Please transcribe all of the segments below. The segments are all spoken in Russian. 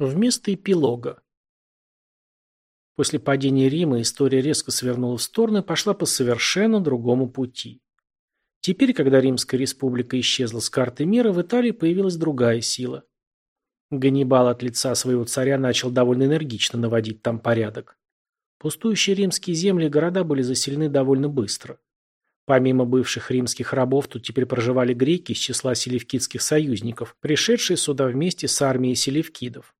Вместо эпилога. После падения Рима история резко свернула в сторону и пошла по совершенно другому пути. Теперь, когда Римская республика исчезла с карты мира, в Италии появилась другая сила. Ганнибал от лица своего царя начал довольно энергично наводить там порядок. Пустующие римские земли и города были заселены довольно быстро. Помимо бывших римских рабов, тут теперь проживали греки из числа селевкидских союзников, пришедшие сюда вместе с армией селевкидов.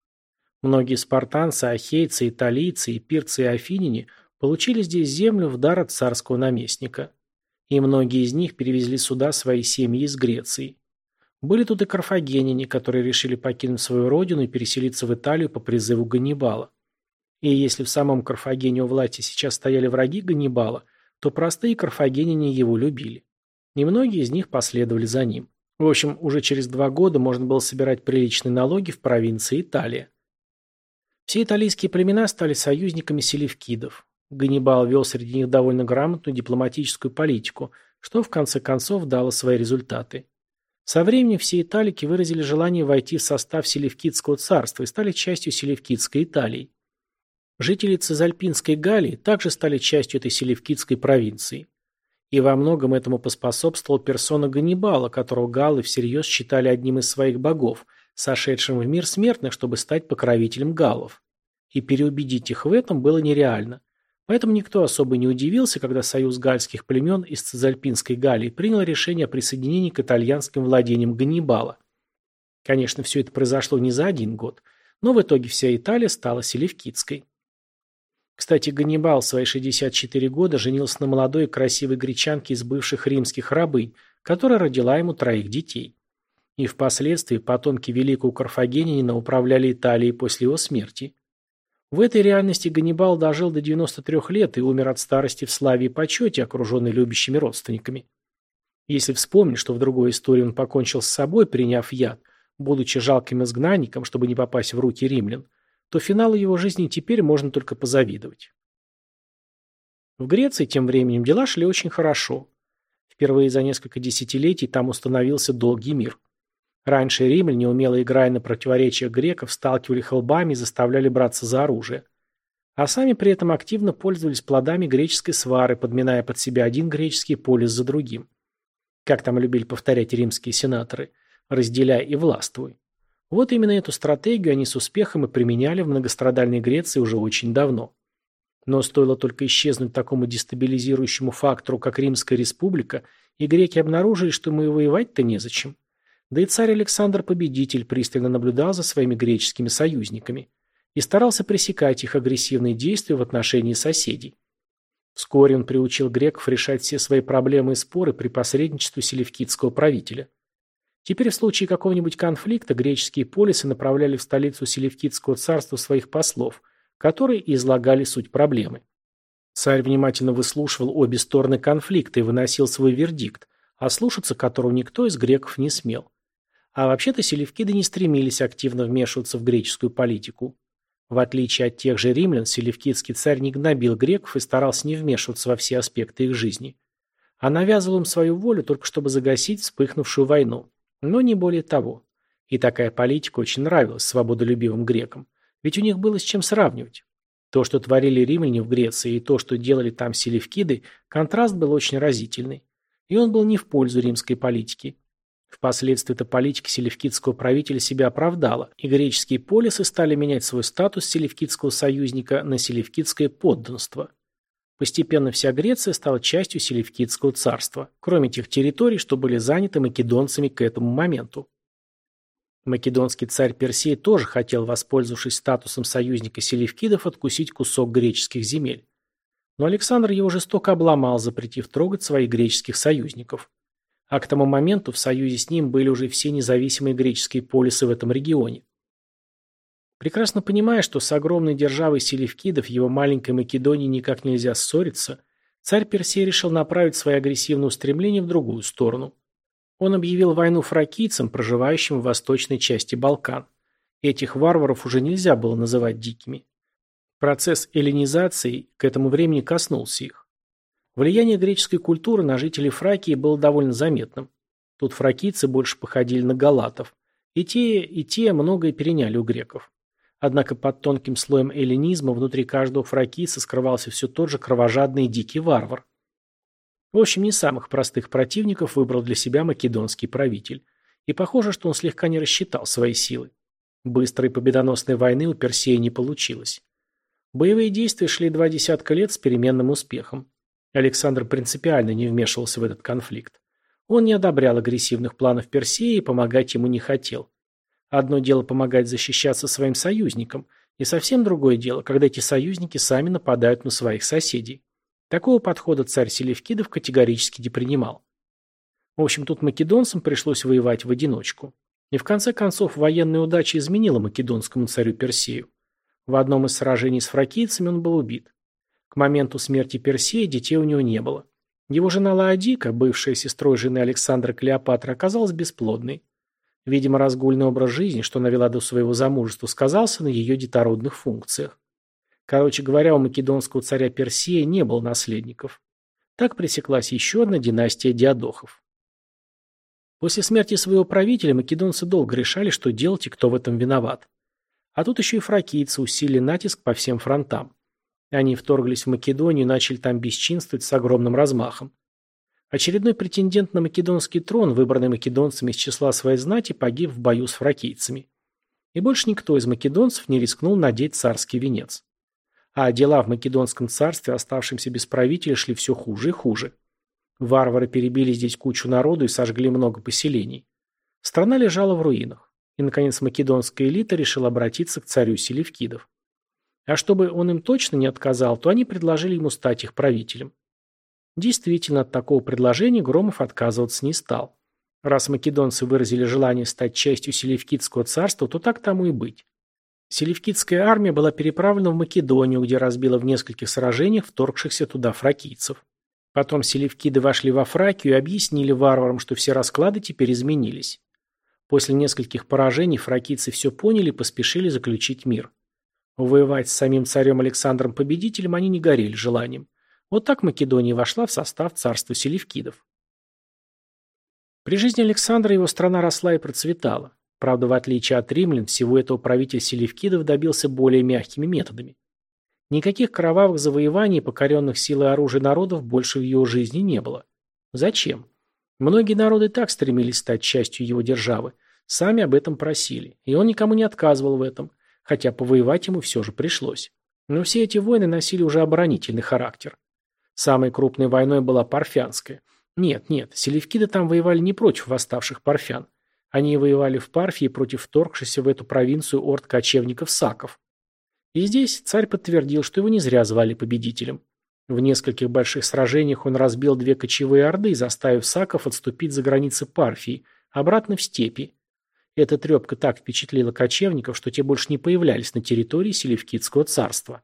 Многие спартанцы, ахейцы, италийцы, пирцы и афиняне получили здесь землю в дар от царского наместника. И многие из них перевезли сюда свои семьи из Греции. Были тут и карфагеняне, которые решили покинуть свою родину и переселиться в Италию по призыву Ганнибала. И если в самом Карфагене у власти сейчас стояли враги Ганнибала, то простые карфагеняне его любили. И многие из них последовали за ним. В общем, уже через два года можно было собирать приличные налоги в провинции Италия. Все итальянские племена стали союзниками селевкидов. Ганнибал вел среди них довольно грамотную дипломатическую политику, что в конце концов дало свои результаты. Со временем все италики выразили желание войти в состав Селевкидского царства и стали частью Селевкидской Италии. Жители Цезальпинской Галлии также стали частью этой Селевкидской провинции. И во многом этому поспособствовала персона Ганнибала, которого галлы всерьез считали одним из своих богов – сошедшим в мир смертных, чтобы стать покровителем галлов. И переубедить их в этом было нереально. Поэтому никто особо не удивился, когда союз гальских племен из Цезальпинской Галлии принял решение о присоединении к итальянским владениям Ганнибала. Конечно, все это произошло не за один год, но в итоге вся Италия стала селевкидской. Кстати, Ганнибал в свои 64 года женился на молодой и красивой гречанке из бывших римских рабынь, которая родила ему троих детей и впоследствии потомки великого карфагенянина управляли Италией после его смерти. В этой реальности Ганнибал дожил до 93 лет и умер от старости в славе и почете, окруженный любящими родственниками. Если вспомнить, что в другой истории он покончил с собой, приняв яд, будучи жалким изгнанником, чтобы не попасть в руки римлян, то финалу его жизни теперь можно только позавидовать. В Греции тем временем дела шли очень хорошо. Впервые за несколько десятилетий там установился долгий мир. Раньше римляне, умело играя на противоречиях греков, сталкивали их лбами и заставляли браться за оружие. А сами при этом активно пользовались плодами греческой свары, подминая под себя один греческий полис за другим. Как там любили повторять римские сенаторы «разделяй и властвуй». Вот именно эту стратегию они с успехом и применяли в многострадальной Греции уже очень давно. Но стоило только исчезнуть такому дестабилизирующему фактору, как Римская республика, и греки обнаружили, что мы воевать-то незачем. Да и царь Александр Победитель пристально наблюдал за своими греческими союзниками и старался пресекать их агрессивные действия в отношении соседей. Вскоре он приучил греков решать все свои проблемы и споры при посредничестве селевкидского правителя. Теперь в случае какого-нибудь конфликта греческие полисы направляли в столицу Селевкидского царства своих послов, которые излагали суть проблемы. Царь внимательно выслушивал обе стороны конфликта и выносил свой вердикт, ослушаться которого никто из греков не смел. А вообще-то селевкиды не стремились активно вмешиваться в греческую политику. В отличие от тех же римлян, селевкидский царь не гнобил греков и старался не вмешиваться во все аспекты их жизни. А навязывал им свою волю только чтобы загасить вспыхнувшую войну. Но не более того. И такая политика очень нравилась свободолюбивым грекам. Ведь у них было с чем сравнивать. То, что творили римляне в Греции, и то, что делали там селевкиды, контраст был очень разительный. И он был не в пользу римской политики. Впоследствии эта политика селевкидского правителя себя оправдала, и греческие полисы стали менять свой статус селевкидского союзника на селевкидское подданство. Постепенно вся Греция стала частью селевкидского царства, кроме тех территорий, что были заняты македонцами к этому моменту. Македонский царь Персей тоже хотел, воспользовавшись статусом союзника селевкидов, откусить кусок греческих земель. Но Александр его жестоко обломал, запретив трогать своих греческих союзников. А к тому моменту в союзе с ним были уже все независимые греческие полисы в этом регионе. Прекрасно понимая, что с огромной державой селевкидов его маленькой Македонии никак нельзя ссориться, царь Персей решил направить свои агрессивные устремления в другую сторону. Он объявил войну фракийцам, проживающим в восточной части Балкан. Этих варваров уже нельзя было называть дикими. Процесс эллинизации к этому времени коснулся их. Влияние греческой культуры на жителей Фракии было довольно заметным. Тут фракийцы больше походили на галатов. И те, и те многое переняли у греков. Однако под тонким слоем эллинизма внутри каждого фракийца скрывался все тот же кровожадный дикий варвар. В общем, не самых простых противников выбрал для себя македонский правитель. И похоже, что он слегка не рассчитал свои силы. Быстрой победоносной войны у Персея не получилось. Боевые действия шли два десятка лет с переменным успехом. Александр принципиально не вмешивался в этот конфликт. Он не одобрял агрессивных планов Персея и помогать ему не хотел. Одно дело помогать защищаться своим союзникам, и совсем другое дело, когда эти союзники сами нападают на своих соседей. Такого подхода царь Селевкидов категорически не принимал. В общем, тут македонцам пришлось воевать в одиночку. И в конце концов военная удача изменила македонскому царю Персею. В одном из сражений с фракийцами он был убит. К моменту смерти Персея детей у него не было. Его жена Лаодика, бывшая сестрой жены Александра Клеопатра, оказалась бесплодной. Видимо, разгульный образ жизни, что навела до своего замужества, сказался на ее детородных функциях. Короче говоря, у македонского царя Персея не было наследников. Так пресеклась еще одна династия диадохов. После смерти своего правителя македонцы долго решали, что делать и кто в этом виноват. А тут еще и фракийцы усилили натиск по всем фронтам. Они вторглись в Македонию и начали там бесчинствовать с огромным размахом. Очередной претендент на македонский трон, выбранный македонцами из числа своей знати, погиб в бою с фракийцами. И больше никто из македонцев не рискнул надеть царский венец. А дела в Македонском царстве, оставшимся без правителя, шли все хуже и хуже. Варвары перебили здесь кучу народу и сожгли много поселений. Страна лежала в руинах. И, наконец, македонская элита решила обратиться к царю Селевкидов. А чтобы он им точно не отказал, то они предложили ему стать их правителем. Действительно, от такого предложения Громов отказываться не стал. Раз македонцы выразили желание стать частью Селевкидского царства, то так тому и быть. Селевкидская армия была переправлена в Македонию, где разбила в нескольких сражениях вторгшихся туда фракийцев. Потом селевкиды вошли во Фракию и объяснили варварам, что все расклады теперь изменились. После нескольких поражений фракийцы все поняли и поспешили заключить мир. Воевать с самим царем Александром Победителем они не горели желанием. Вот так Македония вошла в состав царства селевкидов. При жизни Александра его страна росла и процветала. Правда, в отличие от римлян, всего этого правитель Селевкидов добился более мягкими методами. Никаких кровавых завоеваний покоренных силой оружия народов больше в его жизни не было. Зачем? Многие народы так стремились стать частью его державы, сами об этом просили, и он никому не отказывал в этом, хотя повоевать ему все же пришлось. Но все эти войны носили уже оборонительный характер. Самой крупной войной была Парфянская. Нет, нет, селевкиды там воевали не против восставших парфян. Они воевали в Парфии против вторгшихся в эту провинцию орд кочевников-саков. И здесь царь подтвердил, что его не зря звали победителем. В нескольких больших сражениях он разбил две кочевые орды, заставив саков отступить за границы Парфии, обратно в степи. Эта трепка так впечатлила кочевников, что те больше не появлялись на территории Селевкидского царства.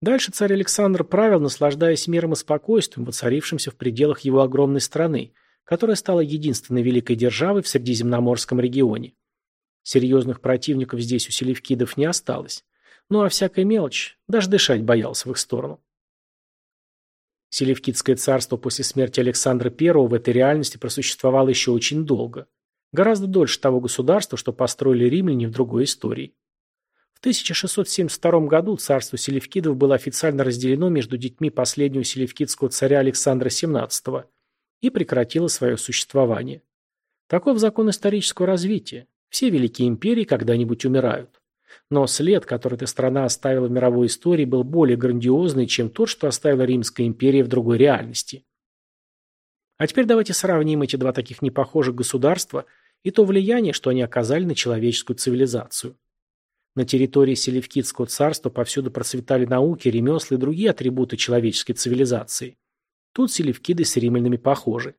Дальше царь Александр правил, наслаждаясь миром и спокойствием, воцарившимся в пределах его огромной страны, которая стала единственной великой державой в Средиземноморском регионе. Серьезных противников здесь у селевкидов не осталось. Ну а всякая мелочь, даже дышать боялся в их сторону. Селевкидское царство после смерти Александра I в этой реальности просуществовало еще очень долго. Гораздо дольше того государства, что построили римляне в другой истории. В 1672 году царство селевкидов было официально разделено между детьми последнего селевкидского царя Александра XVII и прекратила свое существование. Таков закон исторического развития. Все великие империи когда-нибудь умирают. Но след, который эта страна оставила в мировой истории, был более грандиозный, чем тот, что оставила Римская империя в другой реальности. А теперь давайте сравним эти два таких непохожих государства и то влияние, что они оказали на человеческую цивилизацию. На территории Селевкидского царства повсюду процветали науки, ремесла и другие атрибуты человеческой цивилизации. Тут селевкиды с римлянами похожи.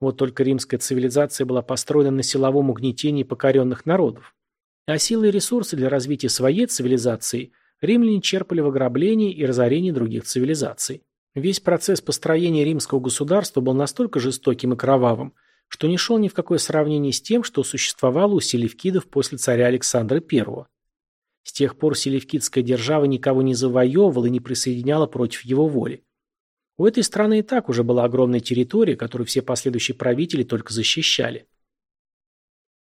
Вот только римская цивилизация была построена на силовом угнетении покоренных народов. А силы и ресурсы для развития своей цивилизации римляне черпали в ограблении и разорении других цивилизаций. Весь процесс построения римского государства был настолько жестоким и кровавым, что не шел ни в какое сравнение с тем, что существовало у селевкидов после царя Александра I. С тех пор селевкидская держава никого не завоевывала и не присоединяла против его воли. У этой страны и так уже была огромная территория, которую все последующие правители только защищали.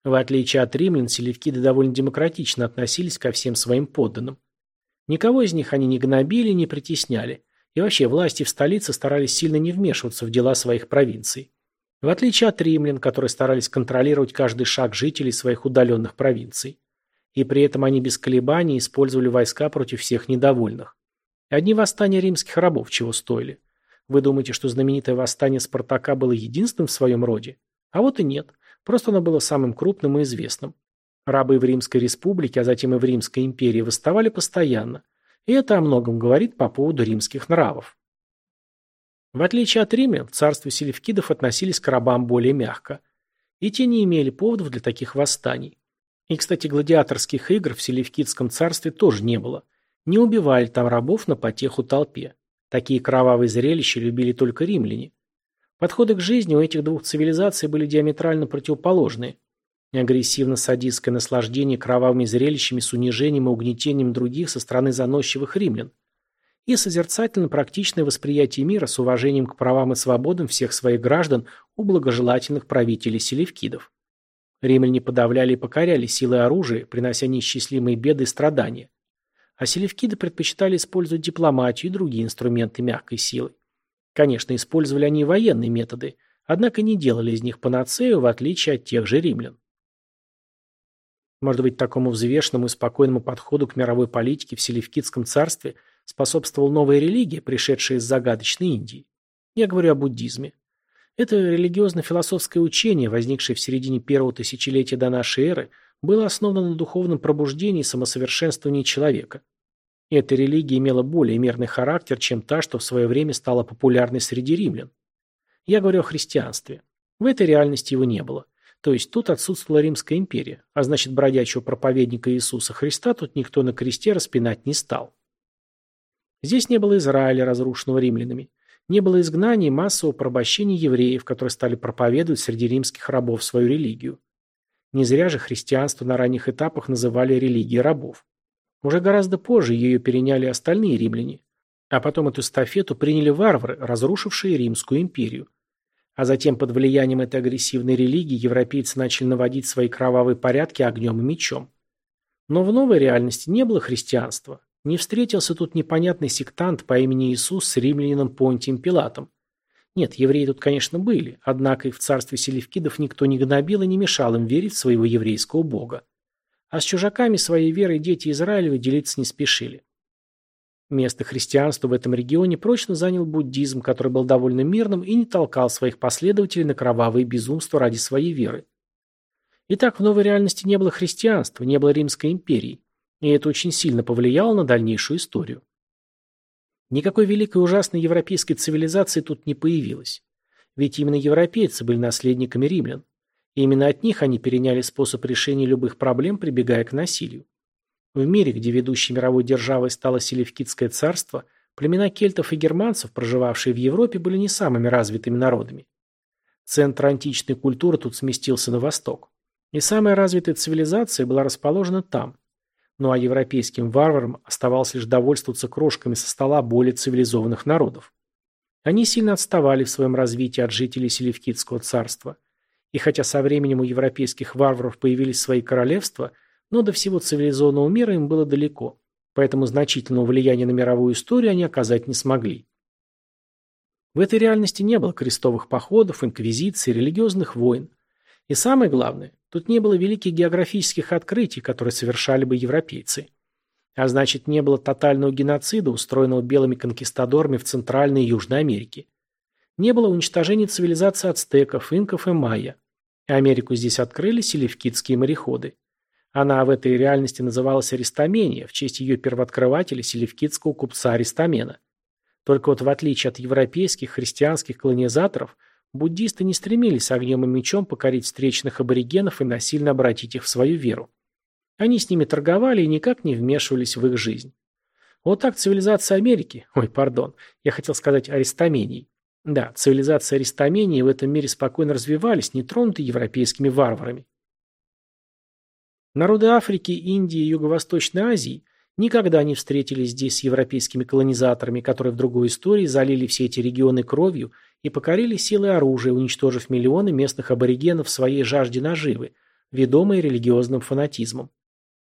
В отличие от римлян, селевкиды довольно демократично относились ко всем своим подданным. Никого из них они не гнобили, не притесняли. И вообще, власти в столице старались сильно не вмешиваться в дела своих провинций. В отличие от римлян, которые старались контролировать каждый шаг жителей своих удаленных провинций. И при этом они без колебаний использовали войска против всех недовольных. Одни восстания римских рабов чего стоили. Вы думаете, что знаменитое восстание Спартака было единственным в своем роде? А вот и нет. Просто оно было самым крупным и известным. Рабы в Римской республике, а затем и в Римской империи восставали постоянно. И это о многом говорит по поводу римских нравов. В отличие от римлян, в царстве селевкидов относились к рабам более мягко. И те не имели поводов для таких восстаний. И, кстати, гладиаторских игр в селевкидском царстве тоже не было. Не убивали там рабов на потеху толпе. Такие кровавые зрелища любили только римляне. Подходы к жизни у этих двух цивилизаций были диаметрально противоположные. Агрессивно-садистское наслаждение кровавыми зрелищами с унижением и угнетением других со стороны заносчивых римлян. И созерцательно-практичное восприятие мира с уважением к правам и свободам всех своих граждан у благожелательных правителей селевкидов. Римляне подавляли и покоряли силы оружия, принося неисчислимые беды и страдания. А селевкиды предпочитали использовать дипломатию и другие инструменты мягкой силы. Конечно, использовали они военные методы, однако не делали из них панацею, в отличие от тех же римлян. Может быть, такому взвешенному и спокойному подходу к мировой политике в Селевкидском царстве способствовала новая религия, пришедшая из загадочной Индии. Я говорю о буддизме. Это религиозно-философское учение, возникшее в середине первого тысячелетия до нашей эры, было основано на духовном пробуждении и самосовершенствовании человека. Эта религия имела более мирный характер, чем та, что в свое время стала популярной среди римлян. Я говорю о христианстве. В этой реальности его не было. То есть тут отсутствовала Римская империя, а значит бродячего проповедника Иисуса Христа тут никто на кресте распинать не стал. Здесь не было Израиля, разрушенного римлянами. Не было изгнаний и массового порабощения евреев, которые стали проповедовать среди римских рабов свою религию. Не зря же христианство на ранних этапах называли религией рабов. Уже гораздо позже ее переняли остальные римляне. А потом эту стафету приняли варвары, разрушившие Римскую империю. А затем под влиянием этой агрессивной религии европейцы начали наводить свои кровавые порядки огнем и мечом. Но в новой реальности не было христианства. Не встретился тут непонятный сектант по имени Иисус с римлянином Понтием Пилатом. Нет, евреи тут, конечно, были, однако и в царстве селевкидов никто не гнобил и не мешал им верить в своего еврейского бога. А с чужаками своей верой дети Израилева делиться не спешили. Место христианства в этом регионе прочно занял буддизм, который был довольно мирным и не толкал своих последователей на кровавые безумства ради своей веры. Итак, в новой реальности не было христианства, не было Римской империи, и это очень сильно повлияло на дальнейшую историю. Никакой великой ужасной европейской цивилизации тут не появилось. Ведь именно европейцы были наследниками римлян. И именно от них они переняли способ решения любых проблем, прибегая к насилию. В мире, где ведущей мировой державой стало Селевкидское царство, племена кельтов и германцев, проживавшие в Европе, были не самыми развитыми народами. Центр античной культуры тут сместился на восток. И самая развитая цивилизация была расположена там. Ну а европейским варварам оставалось лишь довольствоваться крошками со стола более цивилизованных народов. Они сильно отставали в своем развитии от жителей Селевкидского царства. И хотя со временем у европейских варваров появились свои королевства – но до всего цивилизованного мира им было далеко, поэтому значительного влияния на мировую историю они оказать не смогли. В этой реальности не было крестовых походов, инквизиции, религиозных войн. И самое главное, тут не было великих географических открытий, которые совершали бы европейцы. А значит, не было тотального геноцида, устроенного белыми конкистадорами в Центральной и Южной Америке. Не было уничтожения цивилизации ацтеков, инков и майя. Америку здесь открыли селевкидские мореходы. Она в этой реальности называлась Аристомения, в честь ее первооткрывателя селевкидского купца Аристомена. Только вот в отличие от европейских христианских колонизаторов, буддисты не стремились огнем и мечом покорить встречных аборигенов и насильно обратить их в свою веру. Они с ними торговали и никак не вмешивались в их жизнь. Вот так цивилизация Америки, ой, пардон, я хотел сказать Аристомении. Да, цивилизация Аристомении в этом мире спокойно развивались, не тронутые европейскими варварами. Народы Африки, Индии и Юго-Восточной Азии никогда не встретились здесь с европейскими колонизаторами, которые в другой истории залили все эти регионы кровью и покорили силы оружия, уничтожив миллионы местных аборигенов в своей жажде наживы, ведомые религиозным фанатизмом.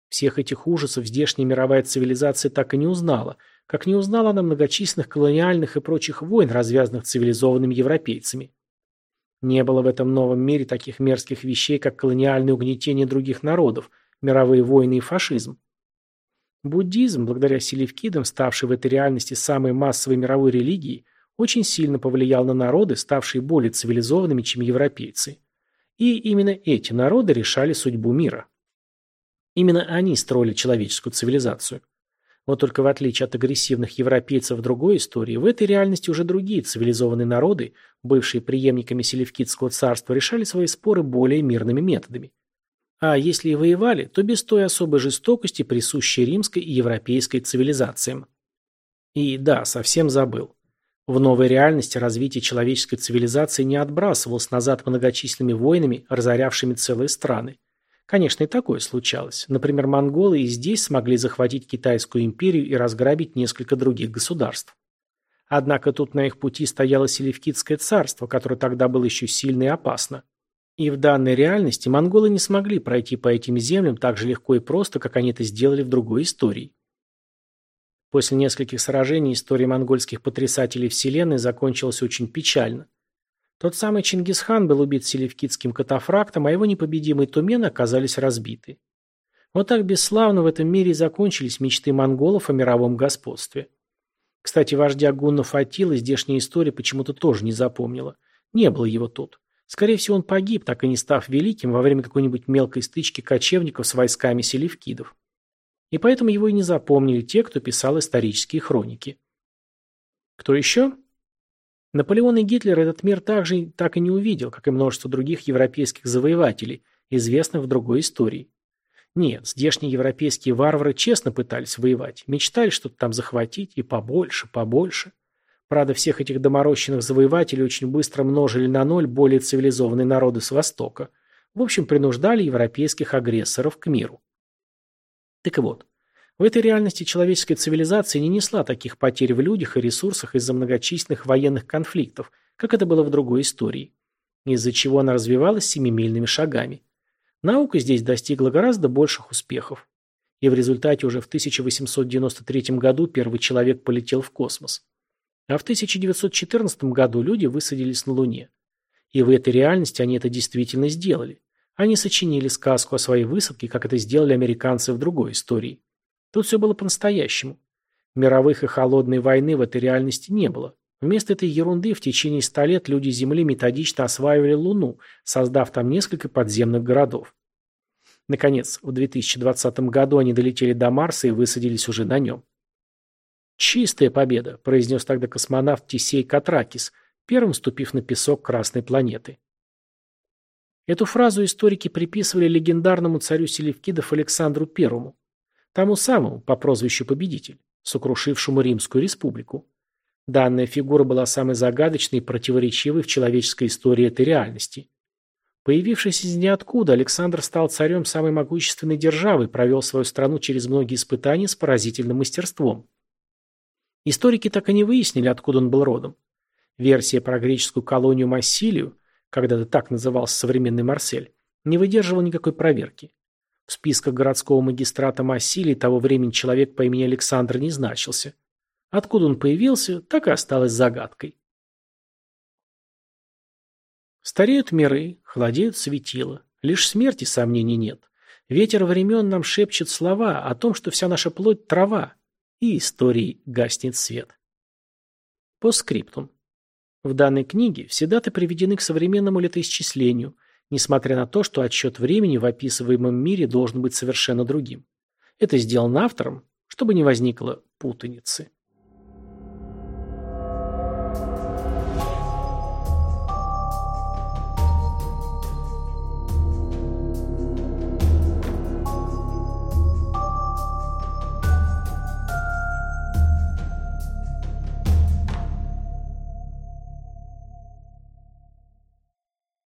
Всех этих ужасов здешняя мировая цивилизация так и не узнала, как не узнала она многочисленных колониальных и прочих войн, развязанных цивилизованными европейцами. Не было в этом новом мире таких мерзких вещей, как колониальное угнетение других народов, мировые войны и фашизм. Буддизм, благодаря селевкидам, ставший в этой реальности самой массовой мировой религией, очень сильно повлиял на народы, ставшие более цивилизованными, чем европейцы. И именно эти народы решали судьбу мира. Именно они строили человеческую цивилизацию. Вот только в отличие от агрессивных европейцев другой истории, в этой реальности уже другие цивилизованные народы, бывшие преемниками Селевкидского царства, решали свои споры более мирными методами. А если и воевали, то без той особой жестокости, присущей римской и европейской цивилизациям. И да, совсем забыл. В новой реальности развитие человеческой цивилизации не отбрасывалось назад многочисленными войнами, разорявшими целые страны. Конечно, и такое случалось. Например, монголы и здесь смогли захватить Китайскую империю и разграбить несколько других государств. Однако тут на их пути стояло Селевкидское царство, которое тогда было еще сильно и опасно. И в данной реальности монголы не смогли пройти по этим землям так же легко и просто, как они это сделали в другой истории. После нескольких сражений история монгольских потрясателей Вселенной закончилась очень печально. Тот самый Чингисхан был убит селевкидским катафрактом, а его непобедимые тумены оказались разбиты. Вот так бесславно в этом мире закончились мечты монголов о мировом господстве. Кстати, вождя гуннов Атила здешняя история почему-то тоже не запомнила. Не было его тут. Скорее всего, он погиб, так и не став великим во время какой-нибудь мелкой стычки кочевников с войсками селевкидов. И поэтому его и не запомнили те, кто писал исторические хроники. Кто еще? Наполеон и Гитлер этот мир также так и не увидел, как и множество других европейских завоевателей, известных в другой истории. Нет, здешние европейские варвары честно пытались воевать, мечтали что-то там захватить, и побольше, побольше. Правда, всех этих доморощенных завоевателей очень быстро множили на ноль более цивилизованные народы с Востока. В общем, принуждали европейских агрессоров к миру. Так вот, в этой реальности человеческая цивилизация не несла таких потерь в людях и ресурсах из-за многочисленных военных конфликтов, как это было в другой истории, из-за чего она развивалась семимильными шагами. Наука здесь достигла гораздо больших успехов. И в результате уже в 1893 году первый человек полетел в космос. А в 1914 году люди высадились на Луне. И в этой реальности они это действительно сделали. Они сочинили сказку о своей высадке, как это сделали американцы в другой истории. Тут все было по-настоящему. Мировых и холодной войны в этой реальности не было. Вместо этой ерунды в течение ста лет люди Земли методично осваивали Луну, создав там несколько подземных городов. Наконец, в 2020 году они долетели до Марса и высадились уже на нем. «Чистая победа», – произнес тогда космонавт Тисей Катракис, первым ступив на песок Красной планеты. Эту фразу историки приписывали легендарному царю Селевкидов Александру Первому. Тому самому, по прозвищу Победитель, сокрушившему Римскую республику. Данная фигура была самой загадочной и противоречивой в человеческой истории этой реальности. Появившись из ниоткуда, Александр стал царем самой могущественной державы и провел свою страну через многие испытания с поразительным мастерством. Историки так и не выяснили, откуда он был родом. Версия про греческую колонию Массилию, когда-то так назывался современный Марсель, не выдерживала никакой проверки. В списках городского магистрата Массилии того времени человек по имени Александр не значился. Откуда он появился, так и осталось загадкой. Стареют миры, холодеют светила. Лишь смерти сомнений нет. Ветер времен нам шепчет слова о том, что вся наша плоть – трава, и истории гаснет свет. По скриптум. В данной книге все даты приведены к современному летоисчислению – несмотря на то, что отсчет времени в описываемом мире должен быть совершенно другим. Это сделано автором, чтобы не возникло путаницы.